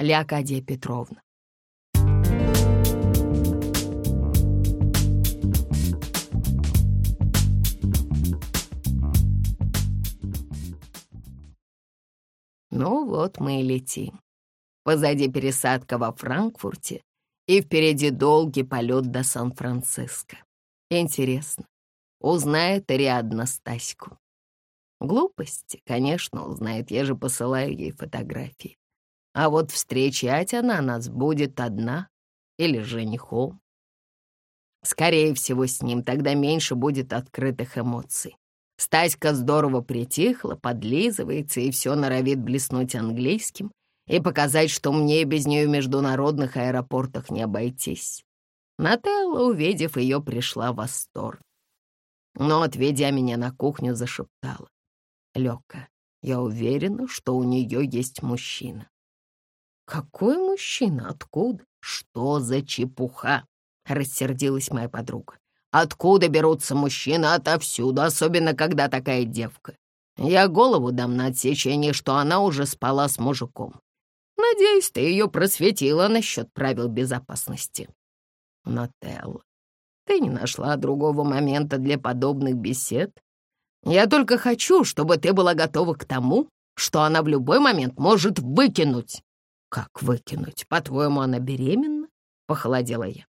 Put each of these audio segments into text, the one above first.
Леокадия Петровна. Ну вот мы и летим. Позади пересадка во Франкфурте и впереди долгий полет до Сан-Франциско. Интересно, узнает Ариадна Стаську? Глупости, конечно, узнает, я же посылаю ей фотографии. А вот встречать она нас будет одна или женихом. Скорее всего, с ним тогда меньше будет открытых эмоций. Стаська здорово притихла, подлизывается и все норовит блеснуть английским и показать, что мне без нее в международных аэропортах не обойтись. Нателла, увидев ее, пришла в восторг. Но, отведя меня на кухню, зашептала. «Лёка, я уверена, что у нее есть мужчина». «Какой мужчина? Откуда? Что за чепуха?» — рассердилась моя подруга. Откуда берутся мужчины? Отовсюду, особенно когда такая девка. Я голову дам на отсечение, что она уже спала с мужиком. Надеюсь, ты ее просветила насчет правил безопасности. Нателла, ты не нашла другого момента для подобных бесед? Я только хочу, чтобы ты была готова к тому, что она в любой момент может выкинуть. Как выкинуть? По-твоему, она беременна? Похолодела я.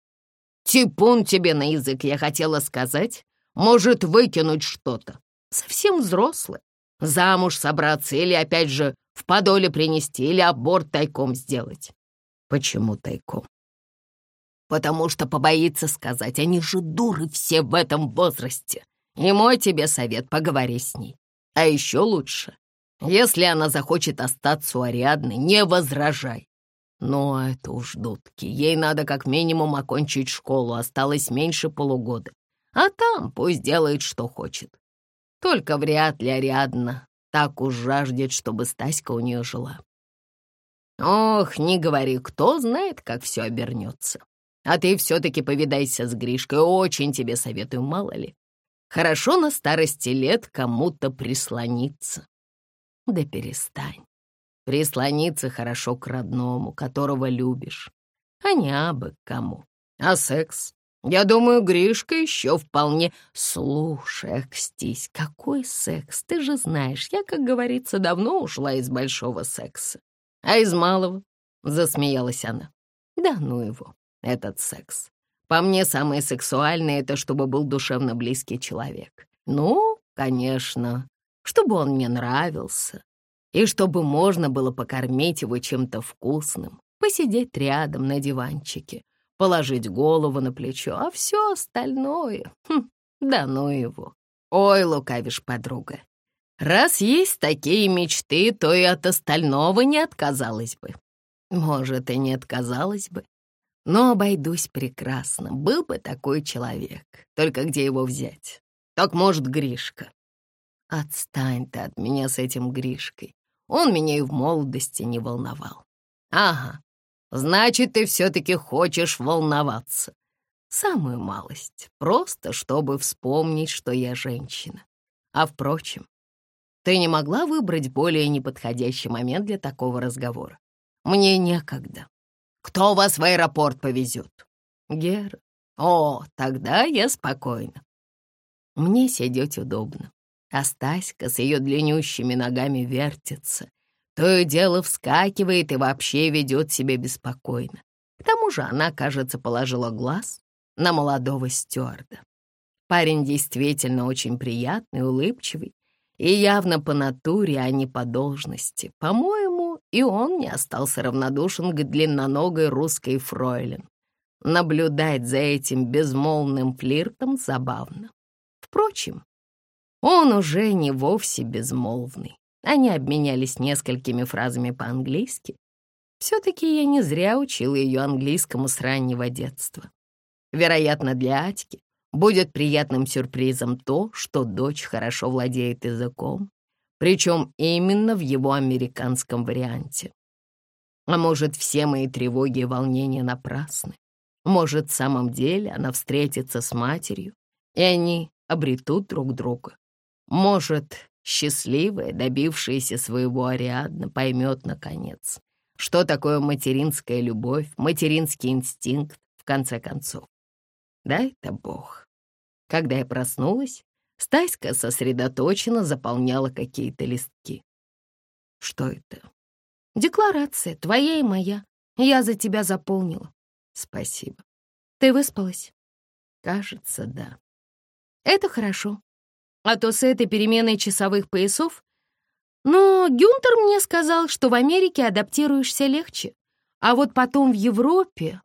Типун тебе на язык, я хотела сказать. Может выкинуть что-то. Совсем взрослый. Замуж собраться или, опять же, в подоле принести, или аборт тайком сделать. Почему тайком? Потому что побоится сказать, они же дуры все в этом возрасте. И мой тебе совет, поговори с ней. А еще лучше, если она захочет остаться у Ариадны, не возражай. Ну, это уж дудки. Ей надо как минимум окончить школу, осталось меньше полугода. А там пусть делает, что хочет. Только вряд ли Ариадна так уж жаждет, чтобы Стаська у нее жила. Ох, не говори, кто знает, как все обернется. А ты все-таки повидайся с Гришкой, очень тебе советую, мало ли. Хорошо на старости лет кому-то прислониться. Да перестань. Прислониться хорошо к родному, которого любишь, а не абы кому. А секс? Я думаю, Гришка еще вполне... Слушай, Акстись, какой секс? Ты же знаешь, я, как говорится, давно ушла из большого секса. А из малого? Засмеялась она. Да ну его, этот секс. По мне, самое сексуальное — это чтобы был душевно близкий человек. Ну, конечно, чтобы он мне нравился, и чтобы можно было покормить его чем-то вкусным, посидеть рядом на диванчике, положить голову на плечо, а все остальное... Хм, да ну его. Ой, лукавишь, подруга. Раз есть такие мечты, то и от остального не отказалась бы. Может, и не отказалась бы, но обойдусь прекрасно. Был бы такой человек, только где его взять? Так, может, Гришка. Отстань ты от меня с этим Гришкой. Он меня и в молодости не волновал. Ага, значит, ты все-таки хочешь волноваться. Самую малость, просто чтобы вспомнить, что я женщина. А впрочем, ты не могла выбрать более неподходящий момент для такого разговора? Мне некогда. Кто вас в аэропорт повезет? Гера. О, тогда я спокойна. Мне сидеть удобно а Стаська с ее длиннющими ногами вертится. То и дело вскакивает и вообще ведет себя беспокойно. К тому же она, кажется, положила глаз на молодого стюарда. Парень действительно очень приятный, улыбчивый и явно по натуре, а не по должности. По-моему, и он не остался равнодушен к длинноногой русской фройлен. Наблюдать за этим безмолвным флиртом забавно. Впрочем, он уже не вовсе безмолвный. Они обменялись несколькими фразами по-английски. Все-таки я не зря учила ее английскому с раннего детства. Вероятно, для Атики будет приятным сюрпризом то, что дочь хорошо владеет языком, причем именно в его американском варианте. А может, все мои тревоги и волнения напрасны? Может, в самом деле она встретится с матерью, и они обретут друг друга. Может, счастливая, добившаяся своего Ариадна, поймет, наконец, что такое материнская любовь, материнский инстинкт, в конце концов. Да, это Бог. Когда я проснулась, Стаська сосредоточенно заполняла какие-то листки. Что это? Декларация, твоя и моя. Я за тебя заполнила. Спасибо. Ты выспалась? Кажется, да. Это хорошо. А то с этой переменой часовых поясов... Но Гюнтер мне сказал, что в Америке адаптируешься легче. А вот потом в Европе...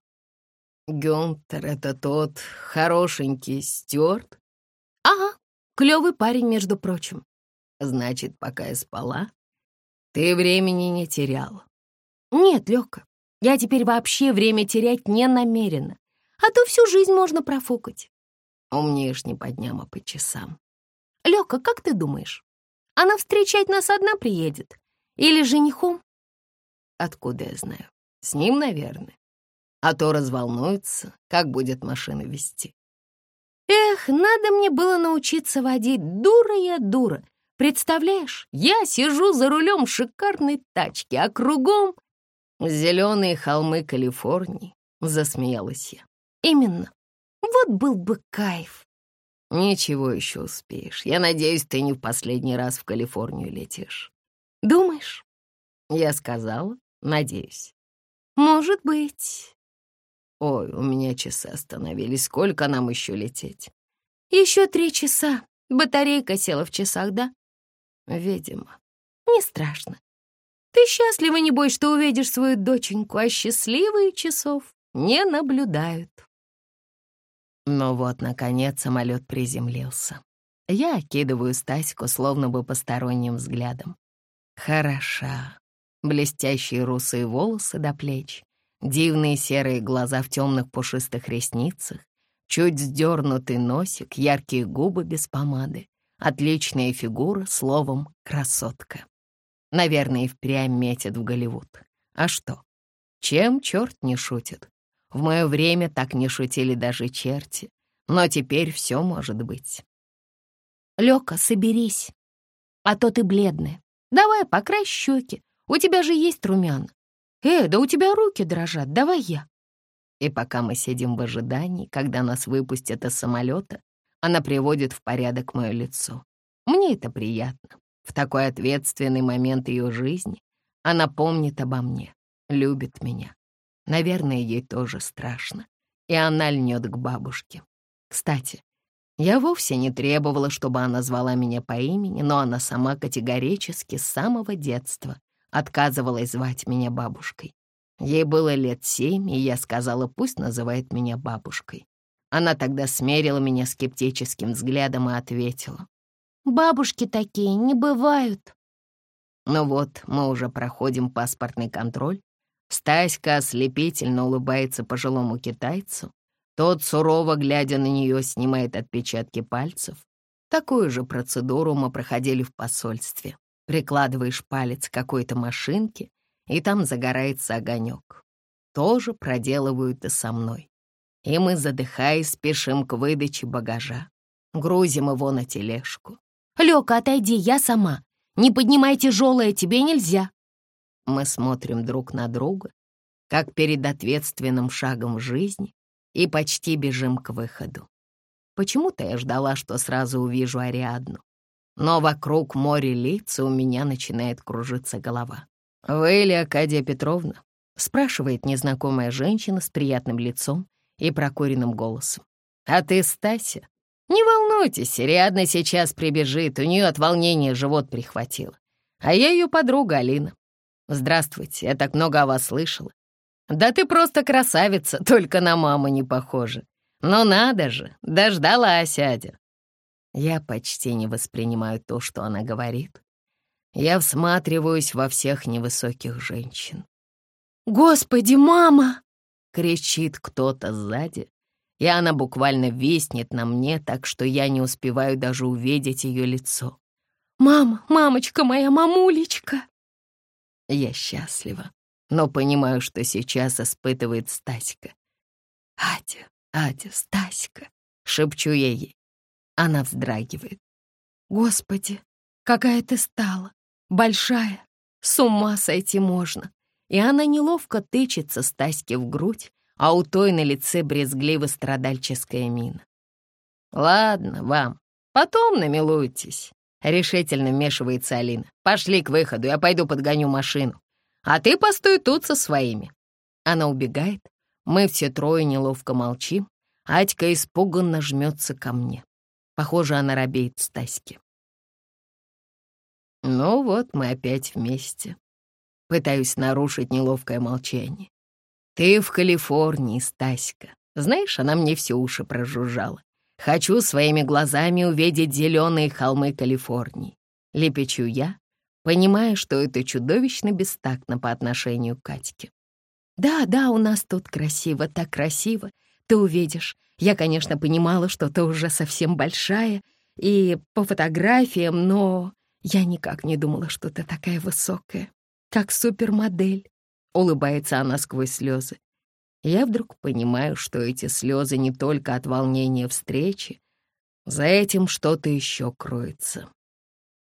Гюнтер — это тот хорошенький Стюарт? Ага, клевый парень, между прочим. Значит, пока я спала, ты времени не теряла. Нет, Лёка, я теперь вообще время терять не намерена. А то всю жизнь можно профукать. Умнеешь не по дням, а по часам. Лёка, как ты думаешь, она встречать нас одна приедет? Или женихом? Откуда я знаю? С ним, наверное. А то разволнуется, как будет машину вести. Эх, надо мне было научиться водить. Дура я дура. Представляешь, я сижу за рулем шикарной тачки, а кругом зеленые холмы Калифорнии, засмеялась я. Именно. Вот был бы кайф. Ничего еще успеешь. Я надеюсь, ты не в последний раз в Калифорнию летишь. Думаешь? Я сказала, надеюсь. Может быть. Ой, у меня часы остановились. Сколько нам еще лететь? Еще три часа. Батарейка села в часах, да? Видимо. Не страшно. Ты счастлива, небось, что увидишь свою доченьку, а счастливые часов не наблюдают. Но вот, наконец, самолет приземлился. Я окидываю Стаську словно бы посторонним взглядом. Хороша. Блестящие русые волосы до плеч, дивные серые глаза в темных пушистых ресницах, чуть сдернутый носик, яркие губы без помады. Отличная фигура, словом, красотка. Наверное, и впрямь метит в Голливуд. А что? Чем черт не шутит? В мое время так не шутили даже черти. Но теперь все может быть. Лёка, соберись. А то ты бледная. Давай, покрась щеки. У тебя же есть румяна. Э, да у тебя руки дрожат. Давай я. И пока мы сидим в ожидании, когда нас выпустят из самолета, она приводит в порядок мое лицо. Мне это приятно. В такой ответственный момент ее жизни она помнит обо мне, любит меня. Наверное, ей тоже страшно. И она льнет к бабушке. Кстати, я вовсе не требовала, чтобы она звала меня по имени, но она сама категорически с самого детства отказывалась звать меня бабушкой. Ей было лет семь, и я сказала, пусть называет меня бабушкой. Она тогда смерила меня скептическим взглядом и ответила. «Бабушки такие не бывают». Ну вот, мы уже проходим паспортный контроль. Стаська ослепительно улыбается пожилому китайцу. Тот, сурово глядя на нее, снимает отпечатки пальцев. Такую же процедуру мы проходили в посольстве. Прикладываешь палец к какой-то машинке, и там загорается огонек. Тоже проделывают и со мной и мы, задыхаясь, спешим к выдаче багажа. Грузим его на тележку. «Лёка, отойди, я сама. Не поднимай тяжелое, тебе нельзя». Мы смотрим друг на друга, как перед ответственным шагом в жизни, и почти бежим к выходу. Почему-то я ждала, что сразу увижу Ариадну. Но вокруг море лиц, у меня начинает кружиться голова. «Вы ли Акадия Петровна?» — спрашивает незнакомая женщина с приятным лицом и прокуренным голосом. «А ты, Стася, не волнуйтесь, Ариадна сейчас прибежит, у нее от волнения живот прихватило. А я ее подруга Алина. Здравствуйте, я так много о вас слышала. Да ты просто красавица, только на маму не похожа. Ну надо же, дождалась Адя». Я почти не воспринимаю то, что она говорит. Я всматриваюсь во всех невысоких женщин. «Господи, мама!» — кричит кто-то сзади, и она буквально виснет на мне, так что я не успеваю даже увидеть ее лицо. «Мама, мамочка моя, мамулечка!» Я счастлива, но понимаю, что сейчас испытывает Стаська. «Адя, Адя, Стаська!» — шепчу я ей. Она вздрагивает. «Господи, какая ты стала! Большая! С ума сойти можно! и она неловко тычется Стаське в грудь, а у той на лице брезгливо-страдальческая мина. «Ладно, вам, потом намилуйтесь», — решительно вмешивается Алина. «Пошли к выходу, я пойду подгоню машину. А ты постой тут со своими». Она убегает, мы все трое неловко молчим, Атька испуганно жмется ко мне. Похоже, она робеет Стаське. Ну вот, мы опять вместе. Пытаюсь нарушить неловкое молчание. Ты в Калифорнии, Стаська. Знаешь, она мне все уши прожужжала. Хочу своими глазами увидеть зеленые холмы Калифорнии. Лепечу я, понимая, что это чудовищно бестактно по отношению к Катьке. Да, да, у нас тут красиво, так красиво. Ты увидишь. Я, конечно, понимала, что ты уже совсем большая, и по фотографиям, но я никак не думала, что ты такая высокая, как супермодель. Улыбается она сквозь слезы. Я вдруг понимаю, что эти слезы не только от волнения встречи, за этим что-то еще кроется.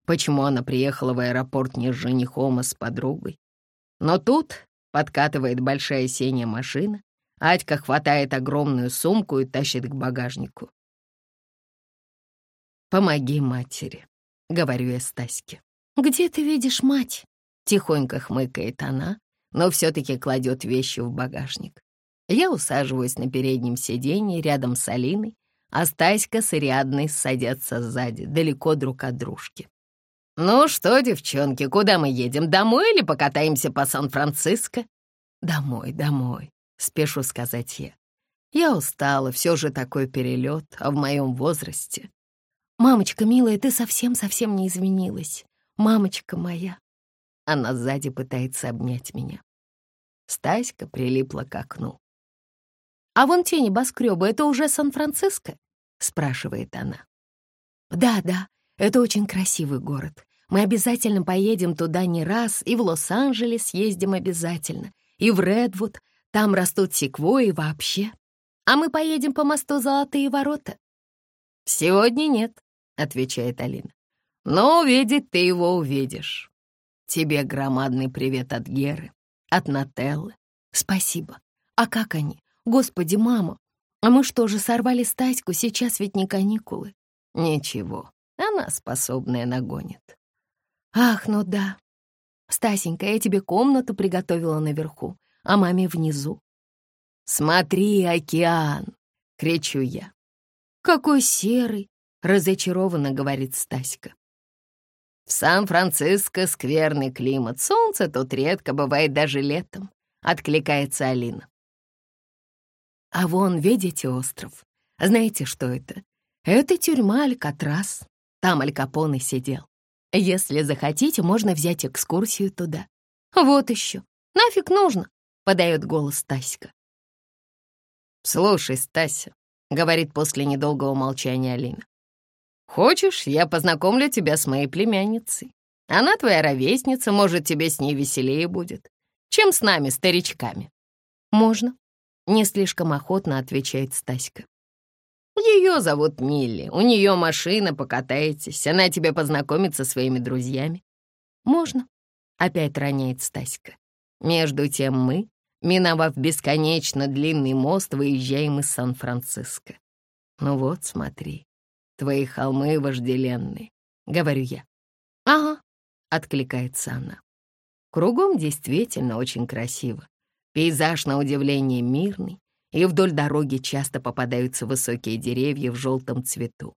Почему она приехала в аэропорт не с женихом, а с подругой? Но тут подкатывает большая синяя машина, Адька хватает огромную сумку и тащит к багажнику. «Помоги матери», — говорю я Стаське. «Где ты видишь мать?» — тихонько хмыкает она, но все-таки кладет вещи в багажник. Я усаживаюсь на переднем сиденье рядом с Алиной, а Стаська с Ариадной садятся сзади, далеко друг от дружки. «Ну что, девчонки, куда мы едем? Домой или покатаемся по Сан-Франциско?» «Домой, домой», спешу сказать я. Я устала, все же такой перелет, а в моем возрасте. Мамочка, милая, ты совсем-совсем не изменилась. Мамочка моя. Она сзади пытается обнять меня. Стаська прилипла к окну. «А вон те небоскребы, это уже Сан-Франциско?» — спрашивает она. «Да, да, это очень красивый город. Мы обязательно поедем туда не раз, и в Лос-Анджелес ездим обязательно, и в Редвуд, там растут секвои вообще. А мы поедем по мосту Золотые ворота?» «Сегодня нет», — отвечает Алина. «Но увидеть ты его увидишь. Тебе громадный привет от Геры, от Нателлы. Спасибо. А как они? Господи, мама, а мы что же, сорвали Стаську? Сейчас ведь не каникулы. Ничего, она способная нагонит. Ах, ну да. Стасенька, я тебе комнату приготовила наверху а маме внизу. «Смотри, океан!» — кричу я. «Какой серый!» — разочарованно говорит Стаська. «В Сан-Франциско скверный климат, солнце тут редко бывает даже летом», — откликается Алина. «А вон, видите остров? Знаете, что это? Это тюрьма Алькатрас. Там Аль Капоне сидел. Если захотите, можно взять экскурсию туда. Вот еще. Нафиг нужно? — подает голос Стаська. «Слушай, Стася», — говорит после недолгого молчания Алина, «хочешь, я познакомлю тебя с моей племянницей? Она твоя ровесница, может, тебе с ней веселее будет, чем с нами, старичками». «Можно», — не слишком охотно отвечает Стаська. Ее зовут Милли, у нее машина, покатаетесь, она тебе познакомит со своими друзьями. Можно, опять роняет Стаська. Между тем мы, миновав бесконечно длинный мост, выезжаем из Сан-Франциско. Ну вот, смотри, твои холмы вожделенные, говорю я. Ага, откликается она. Кругом действительно очень красиво. Пейзаж, на удивление, мирный, и вдоль дороги часто попадаются высокие деревья в желтом цвету.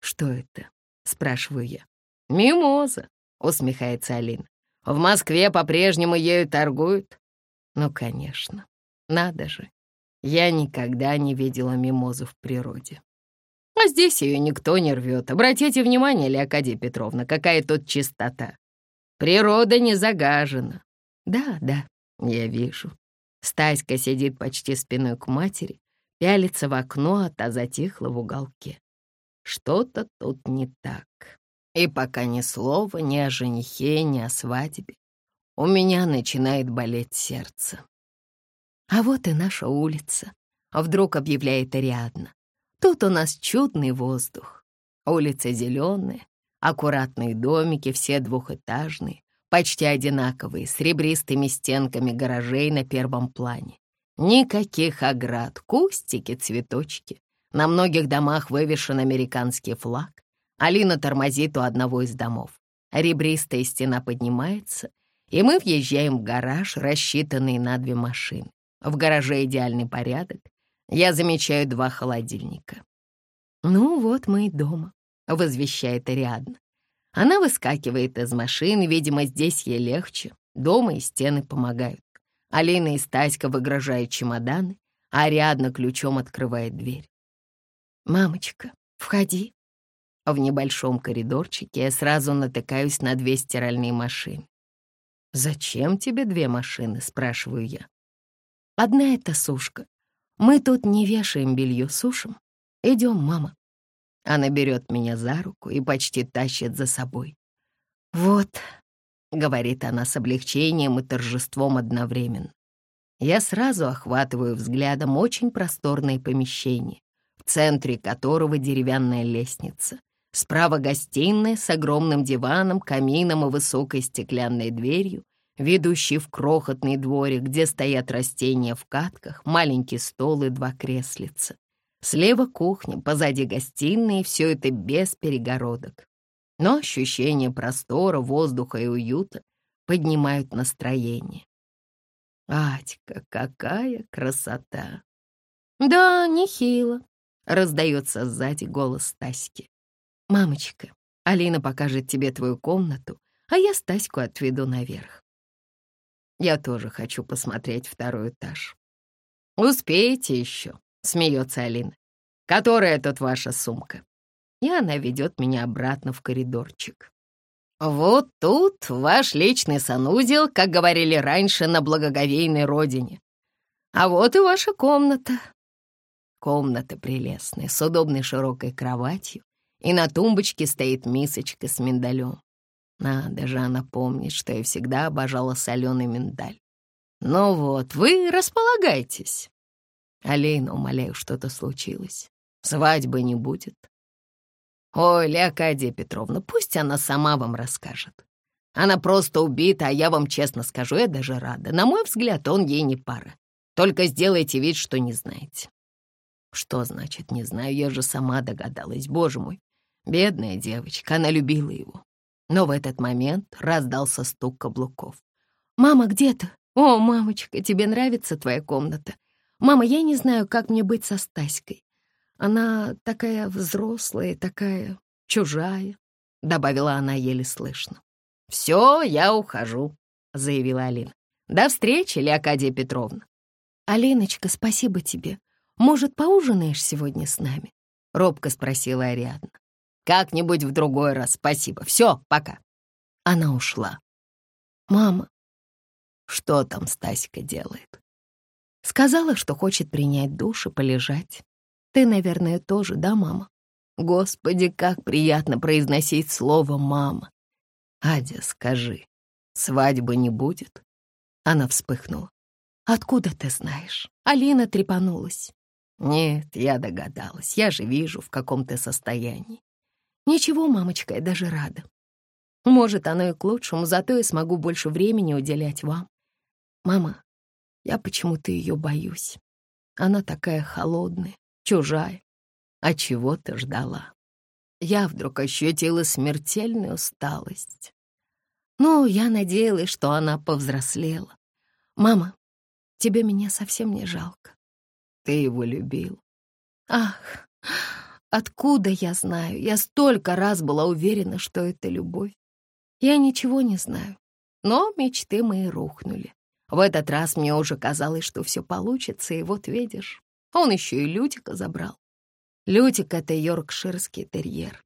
«Что это?» — спрашиваю я. «Мимоза», — усмехается Алина. В Москве по-прежнему ею торгуют? Ну, конечно. Надо же. Я никогда не видела мимозу в природе. А здесь ее никто не рвет. Обратите внимание, Леокадия Петровна, какая тут чистота. Природа не загажена. Да, да, я вижу. Стаська сидит почти спиной к матери, пялится в окно, а та затихла в уголке. Что-то тут не так. И пока ни слова ни о женихе, ни о свадьбе, у меня начинает болеть сердце. А вот и наша улица, вдруг объявляет Ариадна. Тут у нас чудный воздух. Улица зеленая, аккуратные домики, все двухэтажные, почти одинаковые, с ребристыми стенками гаражей на первом плане. Никаких оград, кустики, цветочки. На многих домах вывешен американский флаг. Алина тормозит у одного из домов. Ребристая стена поднимается, и мы въезжаем в гараж, рассчитанный на две машины. В гараже идеальный порядок. Я замечаю два холодильника. «Ну вот мы и дома», — возвещает Ариадна. Она выскакивает из машины, видимо, здесь ей легче. Дома и стены помогают. Алина и Стаська выгрожают чемоданы, а Ариадна ключом открывает дверь. «Мамочка, входи». В небольшом коридорчике я сразу натыкаюсь на две стиральные машины. «Зачем тебе две машины?» — спрашиваю я. «Одна — это сушка. Мы тут не вешаем белье, сушим. Идем, мама». Она берет меня за руку и почти тащит за собой. «Вот», — говорит она с облегчением и торжеством одновременно. Я сразу охватываю взглядом очень просторное помещение, в центре которого деревянная лестница. Справа гостиная с огромным диваном, камином и высокой стеклянной дверью, ведущий в крохотный дворик, где стоят растения в катках, маленький стол и два креслица. Слева кухня, позади гостиная, все это без перегородок. Но ощущение простора, воздуха и уюта поднимают настроение. Атька, какая красота! Да, нехило, раздается сзади голос Стаськи. Мамочка, Алина покажет тебе твою комнату, а я Стаську отведу наверх. Я тоже хочу посмотреть второй этаж. «Успеете еще?» — смеется Алина. «Которая тут ваша сумка?» И она ведет меня обратно в коридорчик. «Вот тут ваш личный санузел, как говорили раньше на благоговейной родине. А вот и ваша комната». Комната прелестная, с удобной широкой кроватью, и на тумбочке стоит мисочка с миндалем. Надо же, она помнит, что я всегда обожала соленый миндаль. Ну вот, вы располагайтесь. Алина, умоляю, что-то случилось. Свадьбы не будет. Ой, Леокадия Петровна, пусть она сама вам расскажет. Она просто убита, а я вам честно скажу, я даже рада. На мой взгляд, он ей не пара. Только сделайте вид, что не знаете. Что значит «не знаю»? Я же сама догадалась, боже мой. Бедная девочка, она любила его. Но в этот момент раздался стук каблуков. «Мама, где ты? О, мамочка, тебе нравится твоя комната? Мама, я не знаю, как мне быть со Стаськой. Она такая взрослая, такая чужая», — добавила она еле слышно. «Все, я ухожу», — заявила Алина. «До встречи, Леокадия Петровна». «Алиночка, спасибо тебе. Может, поужинаешь сегодня с нами?» — робко спросила Ариадна. Как-нибудь в другой раз, спасибо. Все, пока. Она ушла. Мама, что там Стасика делает? Сказала, что хочет принять душ и полежать. Ты, наверное, тоже, да, мама? Господи, как приятно произносить слово «мама». Адя, скажи, свадьбы не будет? Она вспыхнула. Откуда ты знаешь? Алина трепанулась. Нет, я догадалась. Я же вижу, в каком ты состоянии. Ничего, мамочка, я даже рада. Может, оно и к лучшему, зато я смогу больше времени уделять вам. Мама, я почему-то ее боюсь. Она такая холодная, чужая. А чего ты ждала? Я вдруг ощутила смертельную усталость. Ну, я надеялась, что она повзрослела. Мама, тебе меня совсем не жалко. Ты его любил. Ах, Откуда я знаю? Я столько раз была уверена, что это любовь. Я ничего не знаю. Но мечты мои рухнули. В этот раз мне уже казалось, что все получится, и вот видишь, он еще и Лютика забрал. Лютик — это йоркширский терьер.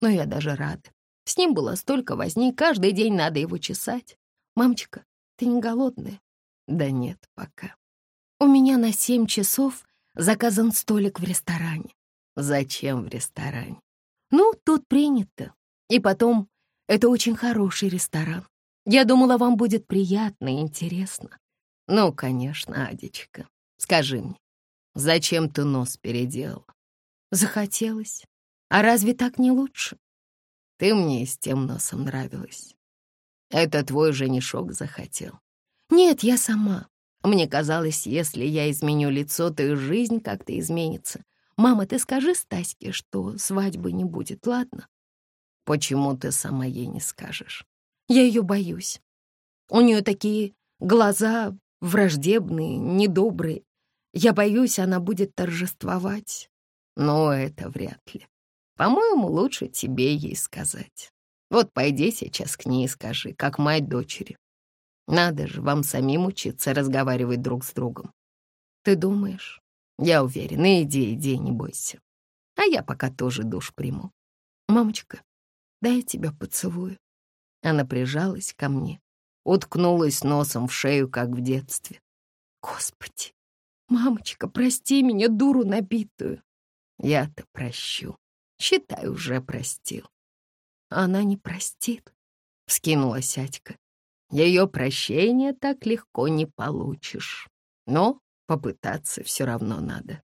Но я даже рада. С ним было столько возни, каждый день надо его чесать. Мамочка, ты не голодная? Да нет, пока. У меня на семь часов заказан столик в ресторане. Зачем в ресторане? Ну, тут принято. И потом, это очень хороший ресторан. Я думала, вам будет приятно и интересно. Ну, конечно, Адечка, скажи мне, зачем ты нос переделала? Захотелось. А разве так не лучше? Ты мне и с тем носом нравилась. Это твой женишок захотел. Нет, я сама. Мне казалось, если я изменю лицо, то и жизнь как-то изменится. Мама, ты скажи Стаське, что свадьбы не будет, ладно? Почему ты сама ей не скажешь? Я ее боюсь. У нее такие глаза враждебные, недобрые. Я боюсь, она будет торжествовать. Но это вряд ли. По-моему, лучше тебе ей сказать. Вот пойди сейчас к ней и скажи, как мать дочери. Надо же вам самим учиться разговаривать друг с другом. Ты думаешь? Я уверена, иди, иди, не бойся. А я пока тоже душ приму. Мамочка, дай я тебя поцелую. Она прижалась ко мне, уткнулась носом в шею, как в детстве. Господи, мамочка, прости меня, дуру набитую. Я-то прощу. Считай, уже простил. Она не простит, — вскинулась Атька. Ее прощения так легко не получишь. Но попытаться все равно надо.